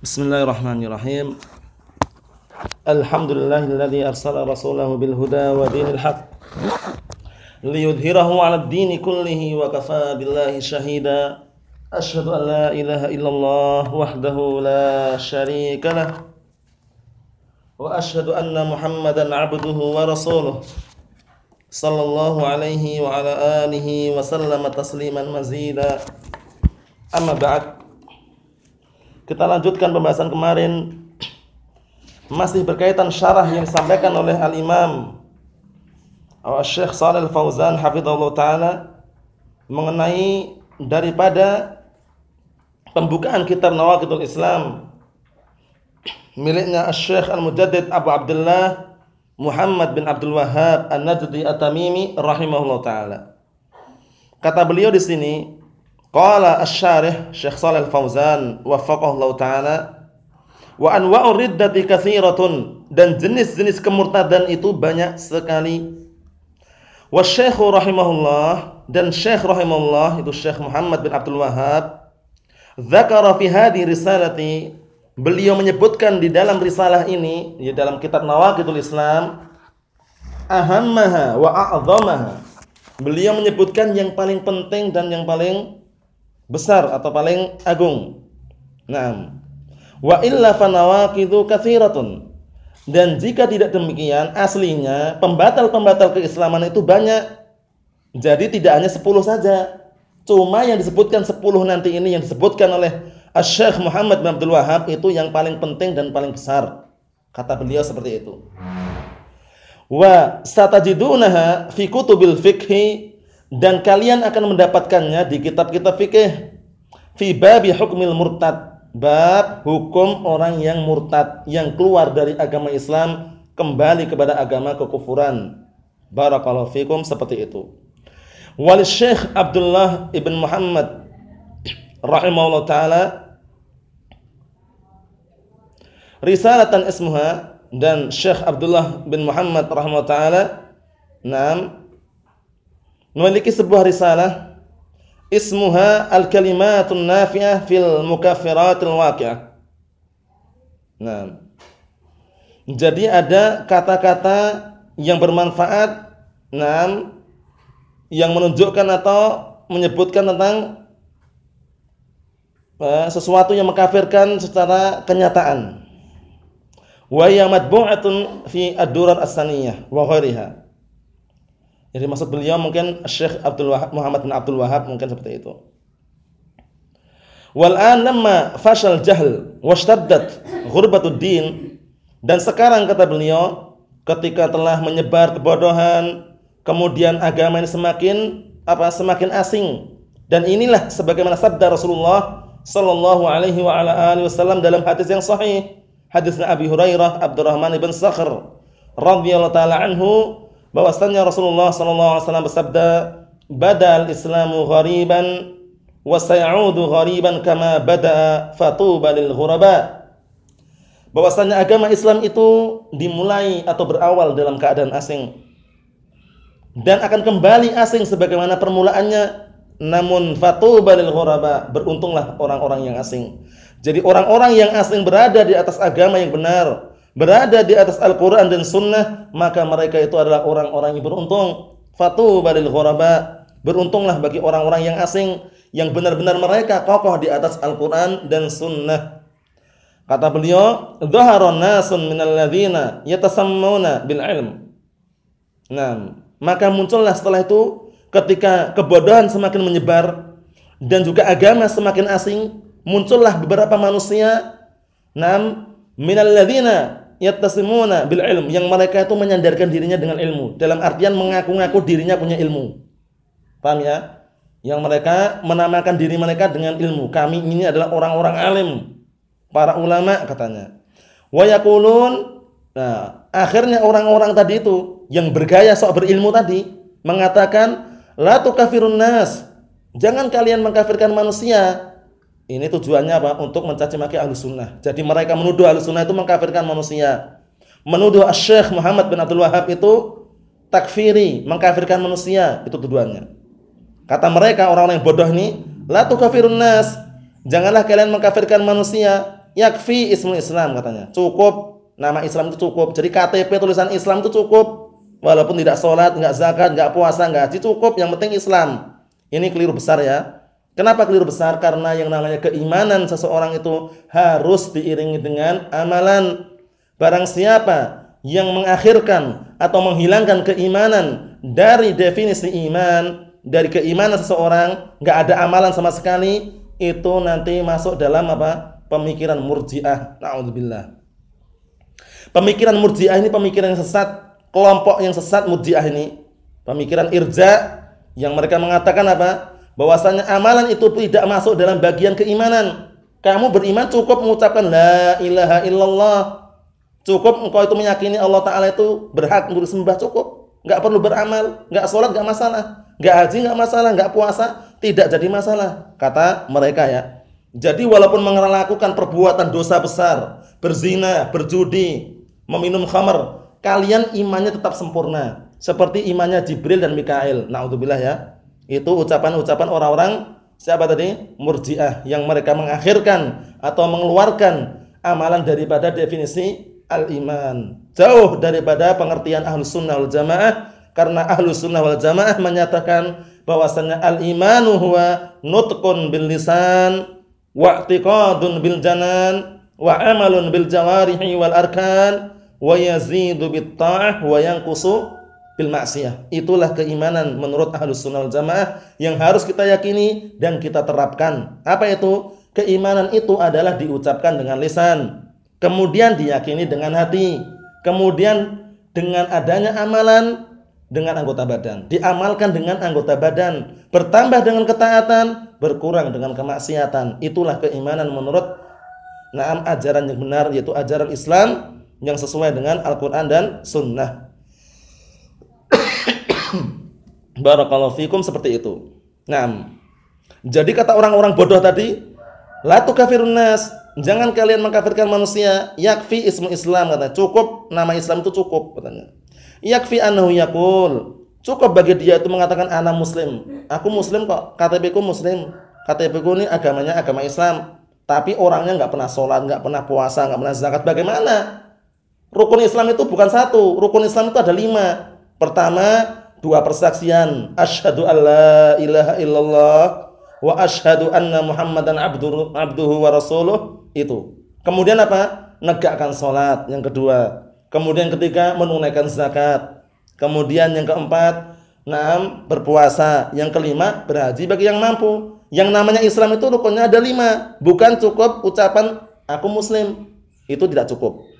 Bismillahirrahmanirrahim. Alhamdulillahilladzi arsala rasulahu bil huda wa dinil haq liyudhhirahu 'alad dini kullihi wa kafaa billahi shahida. Asyhadu an la ilaha illallah wahdahu la syarika lah wa asyhadu anna Muhammadan 'abduhu wa rasuluh sallallahu alaihi wa ala alihi wa sallama tasliman mazida. Amma ba'd. Kita lanjutkan pembahasan kemarin masih berkaitan syarah yang disampaikan oleh Al-Imam Syekh Shalal Fauzan hafizallahu taala mengenai daripada pembukaan kitab Nawaqidul Islam miliknya Syekh Al-Mujaddid Abu Abdullah Muhammad bin Abdul Wahhab An-Najdi At-Tamimi rahimahullahu taala. Kata beliau di sini Qala asy-syarih Syekh Shalal Fauzan waffaqahu Allah taala wa anwa'ur riddati katsiratun dan jenis-jenis kemurtadan itu banyak sekali. Wa Syekh rahimahullah dan Syekh rahimahullah itu Syekh Muhammad bin Abdul Wahhab dzakara fi hadhihi risalati. Beliau menyebutkan di dalam risalah ini di dalam kitab Nawaqidul Islam ahammaha wa a'dhamaha. Beliau menyebutkan yang paling penting dan yang paling besar atau paling agung. Naam. Wa illa fanawaqidu katsiratun. Dan jika tidak demikian, aslinya pembatal-pembatal keislaman itu banyak. Jadi tidak hanya 10 saja. Cuma yang disebutkan 10 nanti ini yang disebutkan oleh Asy-Syaikh Muhammad bin Abdul Wahhab itu yang paling penting dan paling besar. Kata beliau seperti itu. Wa satajidunaha fi kutubil fiqhi dan kalian akan mendapatkannya di kitab-kitab fikih. Fi babi hukmil murtad. Bab hukum orang yang murtad yang keluar dari agama Islam kembali kepada agama kekufuran. Barakallahu fikum seperti itu. Wal syekh Abdullah ibn Muhammad rahimahullah taala risalatan ismuha dan Syekh Abdullah bin Muhammad rahimahullah taala Naam memiliki sebuah risalah ismuha al-kalimatun nafi'ah fil mukaffiratil waqi'ah. Nah. Jadi ada kata-kata yang bermanfaat nah, yang menunjukkan atau menyebutkan tentang uh, sesuatu yang mengkafirkan secara kenyataan. Wa ya madbu'atun fi ad-durar as-saniyah wa ghairiha. Jadi maksud beliau mungkin Syekh Abdul Wahab, Muhammad bin Abdul Wahab mungkin seperti itu. Wal an lamma fashal jahl washtaddat ghurbatud din dan sekarang kata beliau ketika telah menyebar kebodohan kemudian agama ini semakin apa semakin asing. Dan inilah sebagaimana sabda Rasulullah sallallahu alaihi wa ala alihi wasallam dalam hadis yang sahih. Hadisnya Abi Hurairah Abdurrahman bin Sakhr radhiyallahu taala anhu bahwasanya Rasulullah sallallahu alaihi wasallam bersabda, "Badal Islamu ghariban wa sayaudu ghariban kama bada'a fatuba lil ghuraba." Bahwasanya agama Islam itu dimulai atau berawal dalam keadaan asing dan akan kembali asing sebagaimana permulaannya. Namun fatuba lil ghuraba, beruntunglah orang-orang yang asing. Jadi orang-orang yang asing berada di atas agama yang benar, berada di atas Al-Quran dan Sunnah, maka mereka itu adalah orang-orang yang beruntung. Fatu balil ghuraba. Beruntunglah bagi orang-orang yang asing yang benar-benar mereka kokoh di atas Al-Quran dan Sunnah. Kata beliau, "Dhaharon nasun minal ladzina yatasammuna bil ilm." Nah, maka muncullah setelah itu ketika kebodohan semakin menyebar dan juga agama semakin asing, muncullah beberapa manusia nam minal ladzina yattasimuna bil ilm yang mereka itu menyandarkan dirinya dengan ilmu. Dalam artian mengaku-ngaku dirinya punya ilmu. Paham ya? Yang mereka menamakan diri mereka dengan ilmu. Kami ini adalah orang-orang alim. Para ulama katanya. Wa yaqulun nah akhirnya orang-orang tadi itu yang bergaya sok berilmu tadi mengatakan la tukafirun nas. Jangan kalian mengkafirkan manusia ini tujuannya apa? Untuk mencaci maki ahlu sunnah. Jadi mereka menuduh ahlu sunnah itu mengkafirkan manusia. Menuduh Syekh Muhammad bin Abdul Wahab itu takfiri, mengkafirkan manusia. Itu tujuannya. Kata mereka orang-orang yang bodoh ini, la tukafirun nas. Janganlah kalian mengkafirkan manusia. yakfi ismul Islam katanya. Cukup nama Islam itu cukup. Jadi KTP tulisan Islam itu cukup. Walaupun tidak sholat, nggak zakat, nggak puasa, nggak haji cukup. Yang penting Islam. Ini keliru besar ya. Kenapa keliru besar? Karena yang namanya keimanan seseorang itu harus diiringi dengan amalan. Barang siapa yang mengakhirkan atau menghilangkan keimanan dari definisi iman, dari keimanan seseorang, nggak ada amalan sama sekali, itu nanti masuk dalam apa? Pemikiran murjiah. Nauzubillah. Pemikiran murjiah ini pemikiran yang sesat, kelompok yang sesat murjiah ini. Pemikiran irja yang mereka mengatakan apa? Bahwasanya amalan itu tidak masuk dalam bagian keimanan. Kamu beriman cukup mengucapkan la ilaha illallah. Cukup engkau itu meyakini Allah Ta'ala itu berhak untuk disembah cukup. Enggak perlu beramal, enggak sholat enggak masalah. Enggak haji enggak masalah, enggak puasa tidak jadi masalah kata mereka ya. Jadi walaupun melakukan perbuatan dosa besar, berzina, berjudi, meminum khamar, kalian imannya tetap sempurna seperti imannya Jibril dan Mikail. Nauzubillah ya. Itu ucapan-ucapan orang-orang siapa tadi? Murji'ah yang mereka mengakhirkan atau mengeluarkan amalan daripada definisi al-iman. Jauh daripada pengertian Ahlus Sunnah wal Jamaah karena Ahlus Sunnah wal Jamaah menyatakan bahwasanya al-imanu huwa nutqun bil lisan wa i'tiqadun bil janan wa amalun bil jawarihi wal arkan wa yazidu bit ta'ah wa yanqusu bil maksiyah. Itulah keimanan menurut Ahlus Sunnah Jamaah yang harus kita yakini dan kita terapkan. Apa itu? Keimanan itu adalah diucapkan dengan lisan, kemudian diyakini dengan hati, kemudian dengan adanya amalan dengan anggota badan, diamalkan dengan anggota badan, bertambah dengan ketaatan, berkurang dengan kemaksiatan. Itulah keimanan menurut naam ajaran yang benar yaitu ajaran Islam yang sesuai dengan Al-Qur'an dan sunnah. Barakallahu fikum seperti itu. Naam. Jadi kata orang-orang bodoh tadi, la tukafirun nas, jangan kalian mengkafirkan manusia, yakfi ismu Islam katanya. Cukup nama Islam itu cukup katanya. Yakfi annahu yaqul. Cukup bagi dia itu mengatakan anak muslim. Aku muslim kok. KTP ku muslim. KTP ku ini agamanya agama Islam. Tapi orangnya nggak pernah sholat nggak pernah puasa nggak pernah zakat. Bagaimana? Rukun Islam itu bukan satu. Rukun Islam itu ada lima pertama dua persaksian asyhadu alla ilaha illallah wa asyhadu anna muhammadan abduhu, abduhu wa rasuluh itu kemudian apa negakkan sholat yang kedua Kemudian ketiga menunaikan zakat. Kemudian yang keempat, enam berpuasa. Yang kelima berhaji bagi yang mampu. Yang namanya Islam itu rukunnya ada lima. Bukan cukup ucapan aku muslim. Itu tidak cukup.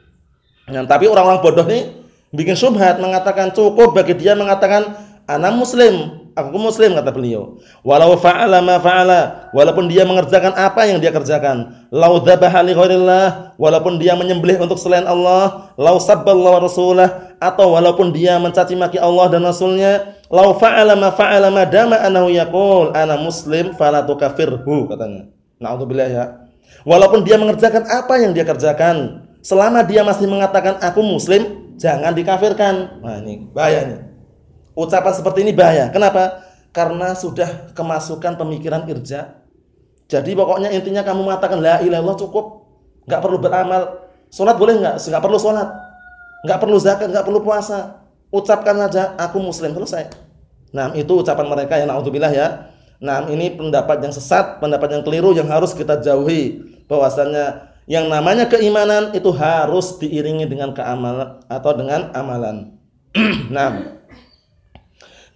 Nah, tapi orang-orang bodoh ini bikin subhat mengatakan cukup bagi dia mengatakan anak muslim aku muslim kata beliau. Walau fa'ala ma fa'ala, walaupun dia mengerjakan apa yang dia kerjakan. Lau dzabaha li ghairillah, walaupun dia menyembelih untuk selain Allah, lau sabballahu rasulah atau walaupun dia mencaci maki Allah dan Rasulnya, lau fa'ala ma fa'ala ma dama annahu yaqul ana muslim fala tukafirhu katanya. Nauzubillah ya. Walaupun dia mengerjakan apa yang dia kerjakan, selama dia masih mengatakan aku muslim, jangan dikafirkan. Nah ini bahayanya. Ucapan seperti ini bahaya. Kenapa? Karena sudah kemasukan pemikiran irja. Jadi pokoknya intinya kamu mengatakan la ilaha illallah cukup. Enggak perlu beramal. Salat boleh enggak? Enggak perlu salat. Enggak perlu zakat, enggak perlu puasa. Ucapkan saja aku muslim selesai. Nah, itu ucapan mereka yang naudzubillah ya. Nah, ini pendapat yang sesat, pendapat yang keliru yang harus kita jauhi. Bahwasanya yang namanya keimanan itu harus diiringi dengan keamalan atau dengan amalan. nah,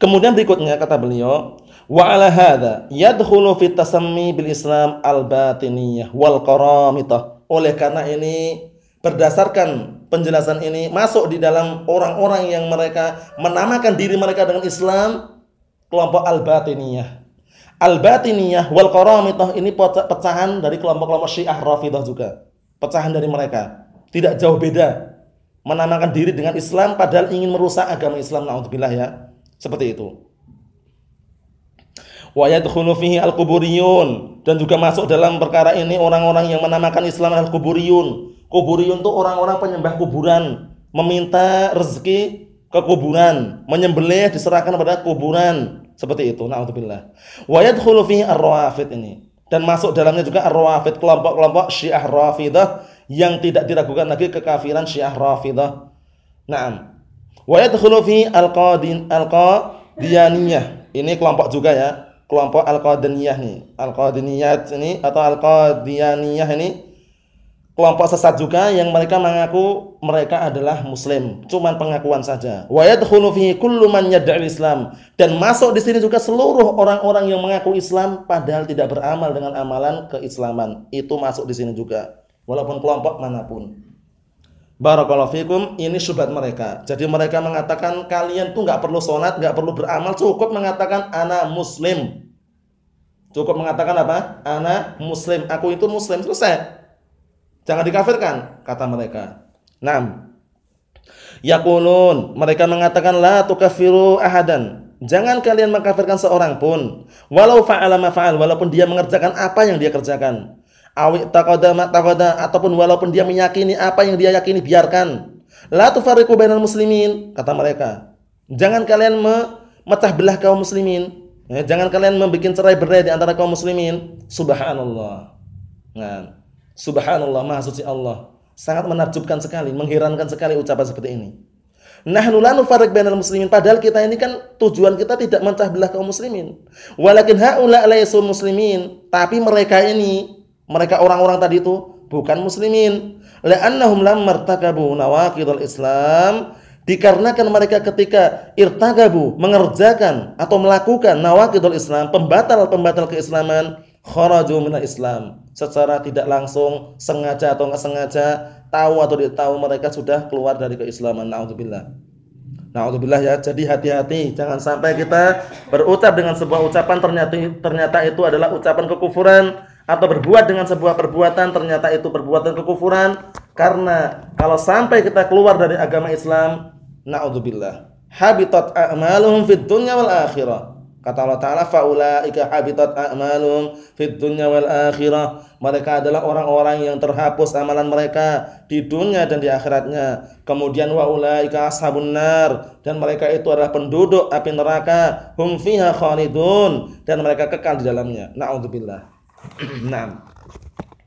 Kemudian berikutnya kata beliau, wa ala hadza yadkhulu fi tasammi bil Islam al batiniyah wal qaramitah. Oleh karena ini berdasarkan penjelasan ini masuk di dalam orang-orang yang mereka menamakan diri mereka dengan Islam kelompok al batiniyah. Al batiniyah wal qaramitah ini pecahan dari kelompok-kelompok Syiah Rafidhah juga. Pecahan dari mereka. Tidak jauh beda. Menamakan diri dengan Islam padahal ingin merusak agama Islam naudzubillah ya. Seperti itu. Wa yadkhulu fihi al-quburiyun dan juga masuk dalam perkara ini orang-orang yang menamakan Islam al-quburiyun. Kuburiyun itu orang-orang penyembah kuburan, meminta rezeki ke kuburan, menyembelih diserahkan kepada kuburan. Seperti itu. Nauzubillah. Wa yadkhulu fihi ar-rawafid ini. dan masuk dalamnya juga ar-rawafid kelompok-kelompok Syiah Rafidah yang tidak diragukan lagi kekafiran Syiah Rafidah. Naam. Wa yadkhulu fi al-qadin al-qadiyaniyah. Ini kelompok juga ya, kelompok al-qadaniyah nih. Al-qadaniyah ini atau al-qadiyaniyah ini kelompok sesat juga yang mereka mengaku mereka adalah muslim, cuman pengakuan saja. Wa yadkhulu fihi kullu man Islam dan masuk di sini juga seluruh orang-orang yang mengaku Islam padahal tidak beramal dengan amalan keislaman. Itu masuk di sini juga, walaupun kelompok mana pun. Barakallahu fikum, ini syubhat mereka. Jadi mereka mengatakan kalian tuh nggak perlu sholat, nggak perlu beramal, cukup mengatakan ana muslim. Cukup mengatakan apa? Ana muslim. Aku itu muslim. Selesai. Jangan dikafirkan, kata mereka. Nam. Yaqulun, mereka mengatakan la tukafiru ahadan. Jangan kalian mengkafirkan seorang pun, walau fa'ala ma fa'al, walaupun dia mengerjakan apa yang dia kerjakan. Awi taqada ma taqada ataupun walaupun dia meyakini apa yang dia yakini, biarkan. La tufarriqu bainal muslimin, kata mereka. Jangan kalian memecah belah kaum muslimin. Ya, jangan kalian membuat cerai-berai di antara kaum muslimin. Subhanallah. Nah, Subhanallah, maha suci Allah. Sangat menakjubkan sekali, mengherankan sekali ucapan seperti ini. Nahnu la nufarriq bainal muslimin padahal kita ini kan tujuan kita tidak mencah belah kaum muslimin. Walakin haula laysu muslimin, tapi mereka ini, mereka orang-orang tadi itu bukan muslimin. La'annahum lam martakabu nawaqidul Islam dikarenakan mereka ketika irtagabu mengerjakan atau melakukan nawaqidul Islam, pembatal-pembatal keislaman, kharaju minal Islam. Secara tidak langsung sengaja atau enggak sengaja tahu atau tidak tahu mereka sudah keluar dari keislaman. Naudzubillah. Naudzubillah ya. Jadi hati-hati. Jangan sampai kita berucap dengan sebuah ucapan ternyata ternyata itu adalah ucapan kekufuran atau berbuat dengan sebuah perbuatan ternyata itu perbuatan kekufuran. Karena kalau sampai kita keluar dari agama Islam naudzubillah. Habitat a'maluhum fid dunya wal akhirah Kata Allah Ta'ala, فَأُولَٰئِكَ حَبِطَتْ أَعْمَالُهُمْ فِي الدُّنْيَا وَالْآخِرَةِ Mereka adalah orang-orang yang terhapus amalan mereka di dunia dan di akhiratnya. Kemudian وَأُولَٰئِكَ أَصْحَابُ النَّارِ Dan mereka itu adalah penduduk api neraka. هُمْ فِيهَا خَالِدُونَ Dan mereka kekal di dalamnya. Na'udzubillah. Naam.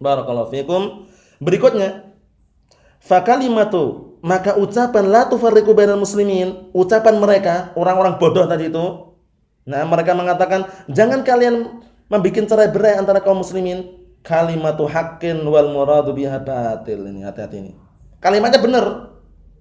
Barakallahu fikum. Berikutnya, fakalimatu maka ucapan la tufarriqu bainal muslimin, ucapan mereka orang-orang bodoh tadi itu Nah, mereka mengatakan, jangan kalian membuat cerai berai antara kaum muslimin. Kalimatu haqqin wal muradu biha batil. Ini hati-hati ini. Kalimatnya benar.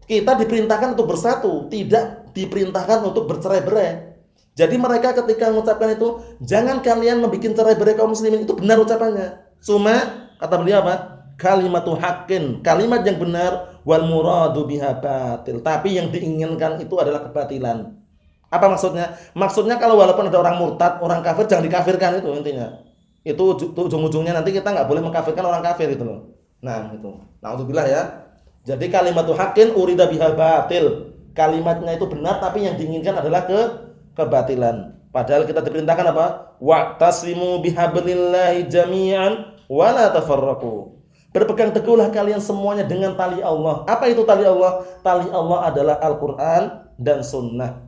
Kita diperintahkan untuk bersatu, tidak diperintahkan untuk bercerai-berai. Jadi mereka ketika mengucapkan itu, jangan kalian membuat cerai berai kaum muslimin. Itu benar ucapannya. Cuma kata beliau apa? Kalimatu haqqin, kalimat yang benar wal muradu biha batil. Tapi yang diinginkan itu adalah kebatilan. Apa maksudnya? Maksudnya kalau walaupun ada orang murtad, orang kafir jangan dikafirkan itu intinya. Itu ujung-ujungnya nanti kita nggak boleh mengkafirkan orang kafir itu loh. Nah, itu. Nauzubillah ya. Jadi kalimat haqqin urida biha batil. Kalimatnya itu benar tapi yang diinginkan adalah ke kebatilan. Padahal kita diperintahkan apa? Wa'tasimu bihablillahi jami'an wa la. Berpegang teguhlah kalian semuanya dengan tali Allah. Apa itu tali Allah? Tali Allah adalah Al-Qur'an dan sunnah.